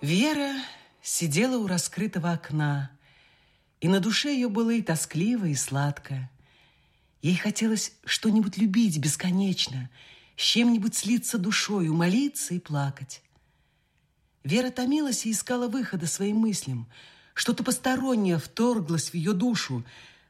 Вера сидела у раскрытого окна, и на душе ее было и тоскливо, и сладко. Ей хотелось что-нибудь любить бесконечно, с чем-нибудь слиться душою, молиться и плакать. Вера томилась и искала выхода своим мыслям. Что-то постороннее вторглось в ее душу.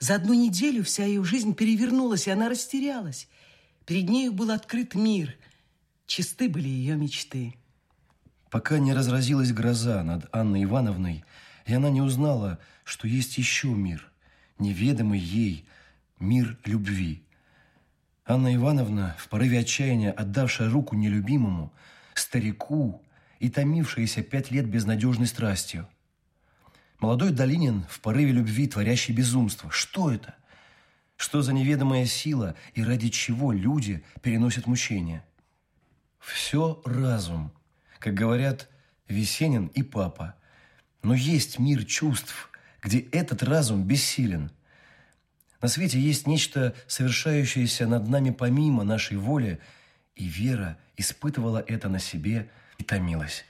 За одну неделю вся ее жизнь перевернулась, и она растерялась. Перед нею был открыт мир. Чисты были ее мечты. Пока не разразилась гроза над Анной Ивановной, и она не узнала, что есть еще мир, неведомый ей, мир любви. Анна Ивановна, в порыве отчаяния отдавшая руку нелюбимому, старику и томившаяся пять лет безнадежной страстью. Молодой Долинин в порыве любви, творящий безумство. Что это? Что за неведомая сила и ради чего люди переносят мучения? Все разум, как говорят Весенин и папа. Но есть мир чувств, где этот разум бессилен – на свете есть нечто, совершающееся над нами помимо нашей воли, и Вера испытывала это на себе и томилась.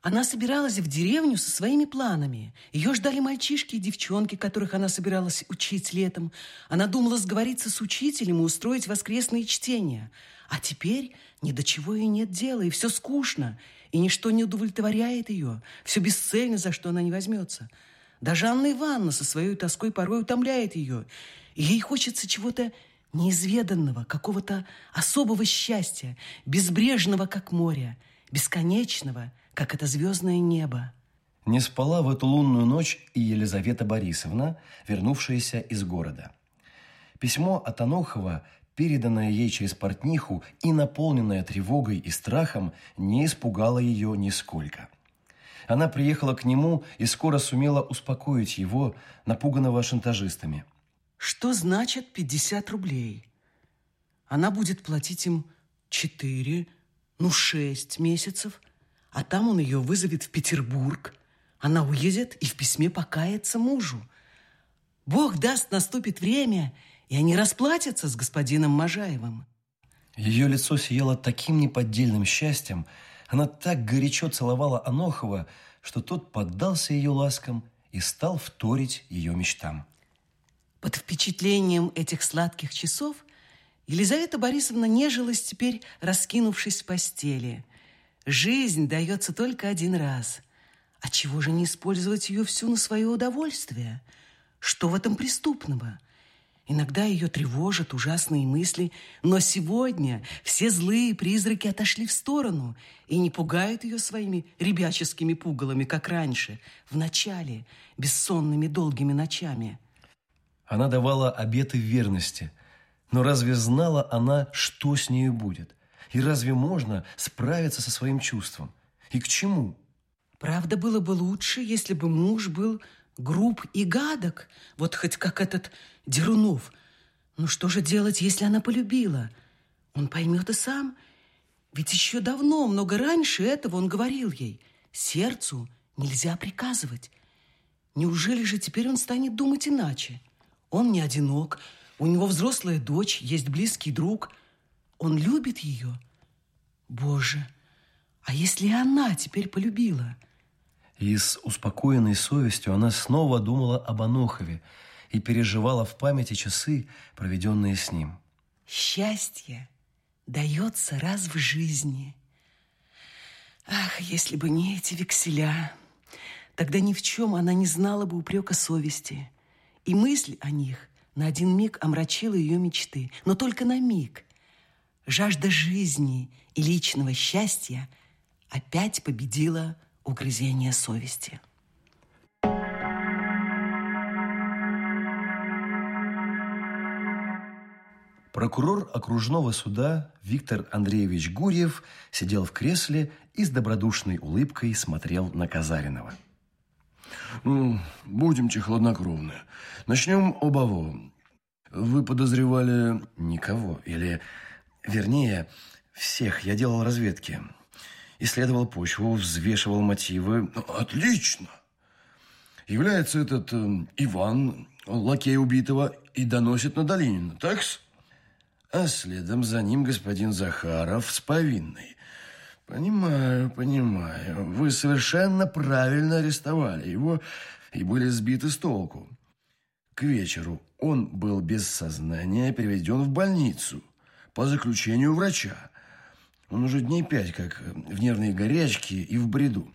Она собиралась в деревню со своими планами. Ее ждали мальчишки и девчонки, которых она собиралась учить летом. Она думала сговориться с учителем и устроить воскресные чтения. А теперь ни до чего ей нет дела, и все скучно, и ничто не удовлетворяет ее. Все бесцельно, за что она не возьмется. Даже Анна Ивановна со своей тоской порой утомляет ее. И ей хочется чего-то неизведанного, какого-то особого счастья, безбрежного, как море, бесконечного, как это звездное небо. Не спала в эту лунную ночь и Елизавета Борисовна, вернувшаяся из города. Письмо от Анохова, переданное ей через портниху и наполненное тревогой и страхом, не испугало ее нисколько – она приехала к нему и скоро сумела успокоить его, напуганного шантажистами. Что значит 50 рублей? Она будет платить им 4, ну 6 месяцев, а там он ее вызовет в Петербург. Она уедет и в письме покается мужу. Бог даст, наступит время, и они расплатятся с господином Можаевым. Ее лицо сияло таким неподдельным счастьем, она так горячо целовала Анохова, что тот поддался ее ласкам и стал вторить ее мечтам. Под впечатлением этих сладких часов Елизавета Борисовна нежилась теперь, раскинувшись в постели. Жизнь дается только один раз. А чего же не использовать ее всю на свое удовольствие? Что в этом преступного? Иногда ее тревожат ужасные мысли, но сегодня все злые призраки отошли в сторону и не пугают ее своими ребяческими пугалами, как раньше, в начале, бессонными долгими ночами. Она давала обеты верности, но разве знала она, что с нею будет? И разве можно справиться со своим чувством? И к чему? Правда, было бы лучше, если бы муж был груб и гадок, вот хоть как этот Дерунов. Ну что же делать, если она полюбила? Он поймет и сам. Ведь еще давно, много раньше этого он говорил ей. Сердцу нельзя приказывать. Неужели же теперь он станет думать иначе? Он не одинок, у него взрослая дочь, есть близкий друг. Он любит ее. Боже, а если она теперь полюбила – и с успокоенной совестью она снова думала об Анохове и переживала в памяти часы, проведенные с ним. Счастье дается раз в жизни. Ах, если бы не эти векселя, тогда ни в чем она не знала бы упрека совести. И мысль о них на один миг омрачила ее мечты, но только на миг. Жажда жизни и личного счастья опять победила угрызение совести. Прокурор окружного суда Виктор Андреевич Гурьев сидел в кресле и с добродушной улыбкой смотрел на Казаринова. Ну, будемте хладнокровны. Начнем обово. Вы подозревали... Никого. Или, вернее, всех. Я делал разведки исследовал почву, взвешивал мотивы. Ну, отлично! Является этот э, Иван, лакей убитого, и доносит на Долинина, такс? А следом за ним господин Захаров с повинной. Понимаю, понимаю. Вы совершенно правильно арестовали его и были сбиты с толку. К вечеру он был без сознания переведен в больницу по заключению врача. Он уже дней пять как в нервной горячке и в бреду.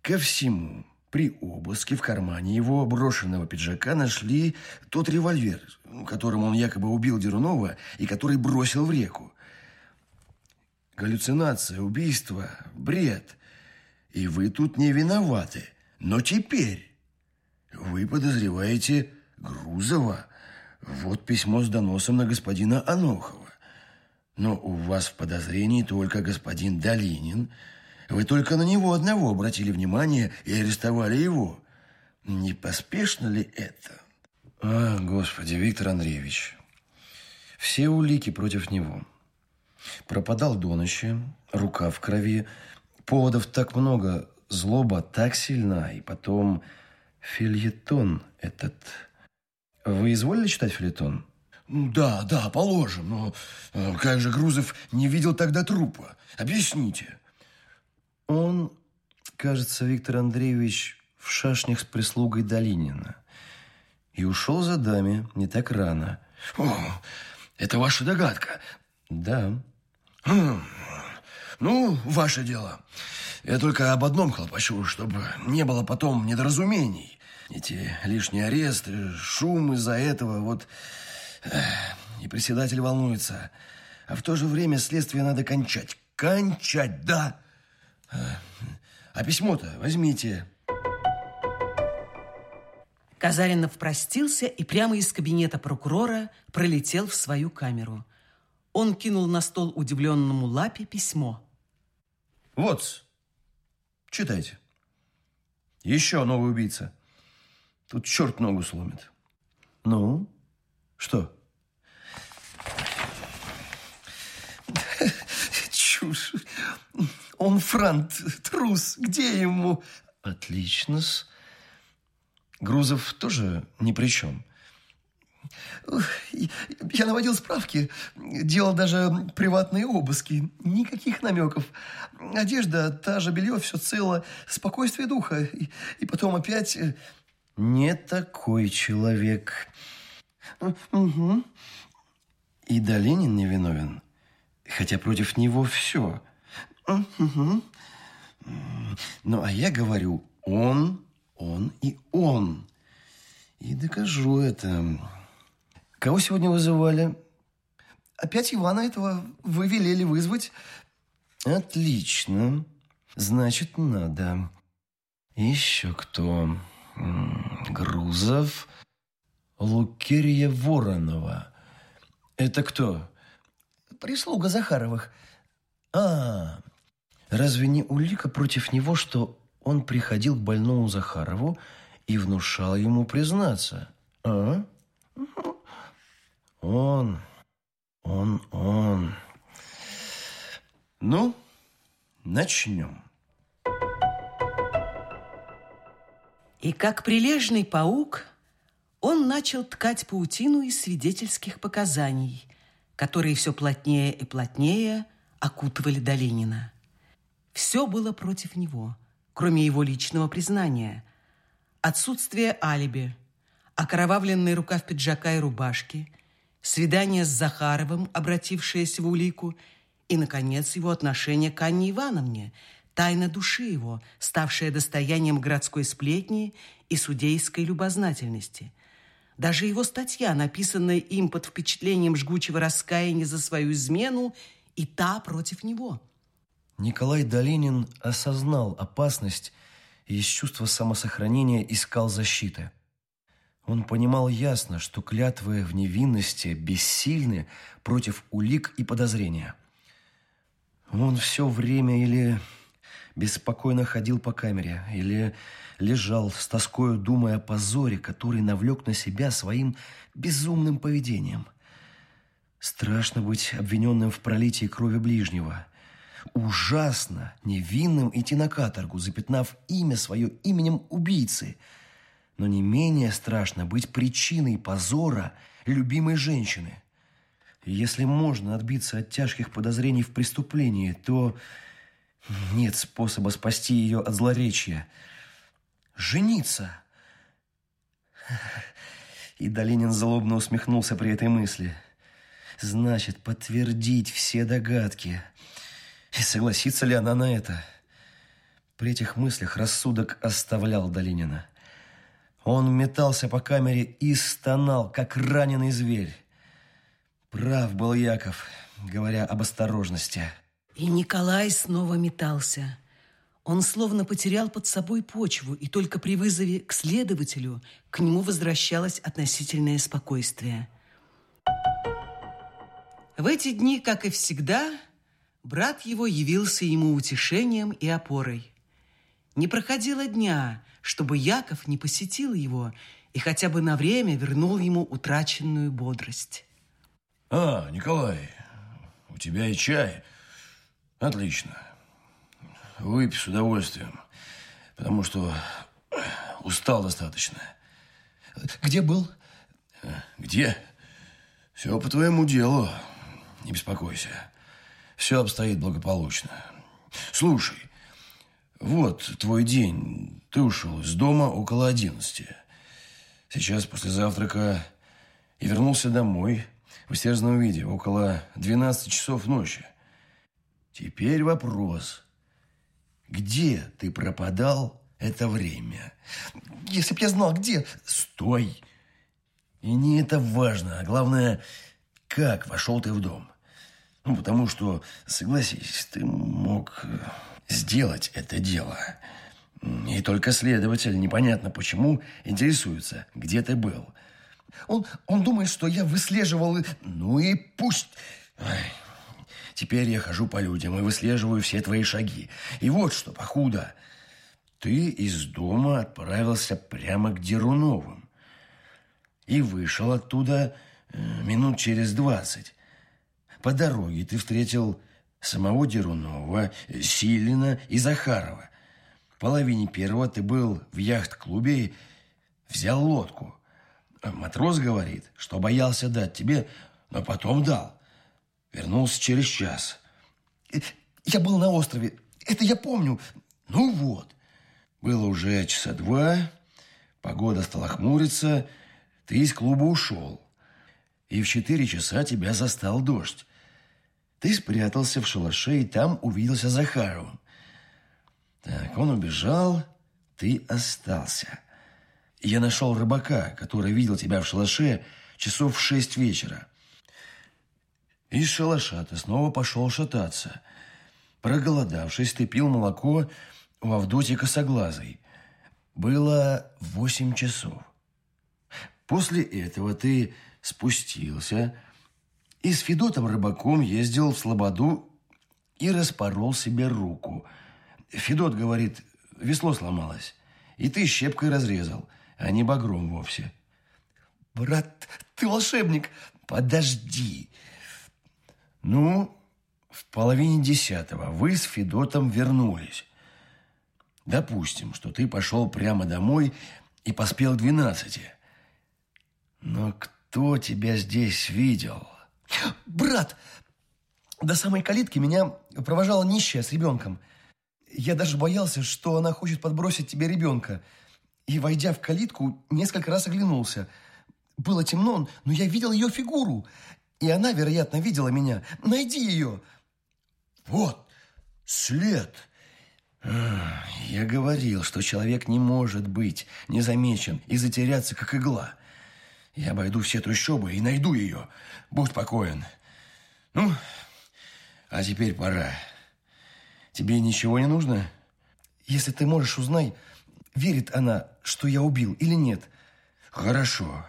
Ко всему, при обыске в кармане его брошенного пиджака нашли тот револьвер, которым он якобы убил Дерунова и который бросил в реку. Галлюцинация, убийство, бред. И вы тут не виноваты. Но теперь вы подозреваете Грузова. Вот письмо с доносом на господина Анохова. Но у вас в подозрении только господин Долинин. Вы только на него одного обратили внимание и арестовали его. Не поспешно ли это? А, господи, Виктор Андреевич. Все улики против него. Пропадал до ночи, рука в крови. Поводов так много, злоба так сильна. И потом фильетон этот... Вы изволили читать фильетон? Да, да, положим. Но э, как же Грузов не видел тогда трупа? Объясните. Он, кажется, Виктор Андреевич в шашнях с прислугой Долинина. И ушел за даме не так рано. О, это ваша догадка? Да. Хм. Ну, ваше дело. Я только об одном хлопочу, чтобы не было потом недоразумений. Эти лишние аресты, шум из-за этого, вот... И председатель волнуется. А в то же время следствие надо кончать. Кончать, да. А письмо-то возьмите. Казаринов простился и прямо из кабинета прокурора пролетел в свою камеру. Он кинул на стол удивленному Лапе письмо. Вот, читайте. Еще новый убийца. Тут черт ногу сломит. Ну, что? Чушь. Он франт, трус. Где ему? Отлично-с. Грузов тоже ни при чем. Я наводил справки, делал даже приватные обыски. Никаких намеков. Одежда, та же белье, все цело. Спокойствие духа. И, и потом опять... Э, Не такой человек. Угу. И Долинин не виновен. Хотя против него все. Угу. Ну, а я говорю, он, он и он. И докажу это. Кого сегодня вызывали? Опять Ивана этого вы велели вызвать? Отлично. Значит, надо. Еще кто? Грузов, Лукерья Воронова. Это кто? Прислуга Захаровых. А, разве не улика против него, что он приходил к больному Захарову и внушал ему признаться? А? Он, он, он. Ну, начнем. И как прилежный паук, он начал ткать паутину из свидетельских показаний, которые все плотнее и плотнее окутывали Долинина. Все было против него, кроме его личного признания. Отсутствие алиби, окровавленная рукав пиджака и рубашки, свидание с Захаровым, обратившееся в улику, и, наконец, его отношение к Анне Ивановне, тайна души его, ставшая достоянием городской сплетни и судейской любознательности. Даже его статья, написанная им под впечатлением жгучего раскаяния за свою измену, и та против него. Николай Долинин осознал опасность и из чувства самосохранения искал защиты. Он понимал ясно, что клятвы в невинности бессильны против улик и подозрения. Он все время или беспокойно ходил по камере, или лежал с тоскою, думая о позоре, который навлек на себя своим безумным поведением. Страшно быть обвиненным в пролитии крови ближнего. Ужасно невинным идти на каторгу, запятнав имя свое именем убийцы. Но не менее страшно быть причиной позора любимой женщины. Если можно отбиться от тяжких подозрений в преступлении, то Нет способа спасти ее от злоречия. Жениться. И Долинин злобно усмехнулся при этой мысли. Значит, подтвердить все догадки. И согласится ли она на это? При этих мыслях рассудок оставлял Долинина. Он метался по камере и стонал, как раненый зверь. Прав был Яков, говоря об осторожности. И Николай снова метался. Он словно потерял под собой почву, и только при вызове к следователю к нему возвращалось относительное спокойствие. В эти дни, как и всегда, брат его явился ему утешением и опорой. Не проходило дня, чтобы Яков не посетил его и хотя бы на время вернул ему утраченную бодрость. А, Николай, у тебя и чай. Отлично. Выпей с удовольствием, потому что устал достаточно. Где был? Где? Все по твоему делу. Не беспокойся. Все обстоит благополучно. Слушай, вот твой день. Ты ушел из дома около одиннадцати. Сейчас после завтрака и вернулся домой в истерзанном виде около двенадцати часов ночи. Теперь вопрос. Где ты пропадал это время? Если б я знал, где... Стой! И не это важно, а главное, как вошел ты в дом. Ну, потому что, согласись, ты мог сделать это дело. И только следователь, непонятно почему, интересуется, где ты был. Он, он думает, что я выслеживал... Ну и пусть... Ай. Теперь я хожу по людям и выслеживаю все твои шаги. И вот что, похудо. Ты из дома отправился прямо к Деруновым. И вышел оттуда э, минут через двадцать. По дороге ты встретил самого Дерунова, Силина и Захарова. В половине первого ты был в яхт-клубе и взял лодку. Матрос говорит, что боялся дать тебе, но потом дал. Вернулся через час. Я был на острове. Это я помню. Ну вот. Было уже часа два. Погода стала хмуриться. Ты из клуба ушел. И в четыре часа тебя застал дождь. Ты спрятался в шалаше и там увиделся Захаровым. Так, он убежал, ты остался. Я нашел рыбака, который видел тебя в шалаше часов в шесть вечера. Из шалаша ты снова пошел шататься. Проголодавшись, ты пил молоко у Авдотьи Косоглазой. Было восемь часов. После этого ты спустился, и с Федотом рыбаком ездил в Слободу и распорол себе руку. Федот говорит, весло сломалось, и ты щепкой разрезал, а не багром вовсе. Брат, ты волшебник. Подожди. Ну, в половине десятого вы с Федотом вернулись. Допустим, что ты пошел прямо домой и поспел к двенадцати. Но кто тебя здесь видел? Брат, до самой калитки меня провожала нищая с ребенком. Я даже боялся, что она хочет подбросить тебе ребенка. И, войдя в калитку, несколько раз оглянулся. Было темно, но я видел ее фигуру. И она, вероятно, видела меня. Найди ее. Вот, след. Я говорил, что человек не может быть незамечен и затеряться, как игла. Я обойду все трущобы и найду ее. Будь покоен. Ну, а теперь пора. Тебе ничего не нужно? Если ты можешь, узнай, верит она, что я убил или нет. Хорошо.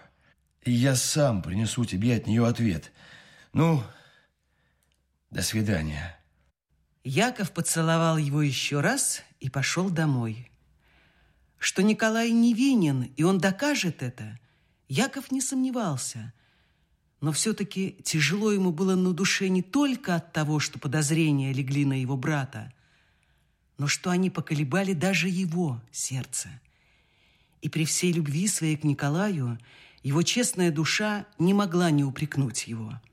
И я сам принесу тебе от нее ответ. Ну, до свидания. Яков поцеловал его еще раз и пошел домой. Что Николай невинен, и он докажет это – Яков не сомневался. Но все-таки тяжело ему было на душе не только от того, что подозрения легли на его брата, но что они поколебали даже его сердце. И при всей любви своей к Николаю его честная душа не могла не упрекнуть его –